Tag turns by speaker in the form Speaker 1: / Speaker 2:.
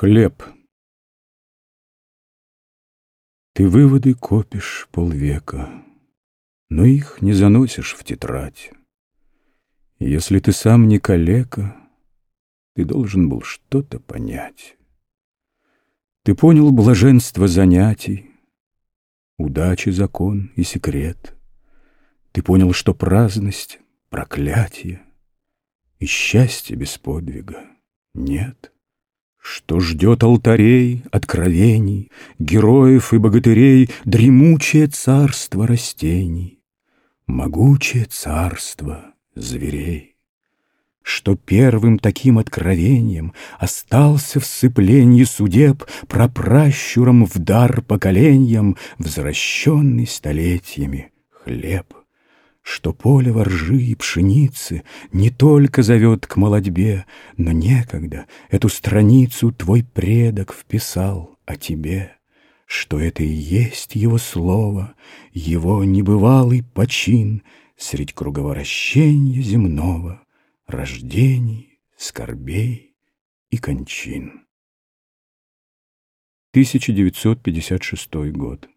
Speaker 1: Хлеб. Ты выводы копишь полвека, Но их не заносишь в тетрадь. если ты сам не калека, Ты должен был что-то понять. Ты понял блаженство занятий, Удачи закон и секрет. Ты понял, что праздность — проклятие, И счастье без подвига нет. Что ждет алтарей, откровений, Героев и богатырей Дремучее царство растений, Могучее царство зверей. Что первым таким откровением Остался в сцеплении судеб Прапращуром в дар поколениям Возвращенный столетиями хлеб что поле воржи и пшеницы Не только зовет к молодьбе, Но некогда эту страницу Твой предок вписал о тебе, Что это и есть его слово, Его небывалый почин Средь круговращения земного, Рождений, скорбей и кончин. 1956 год.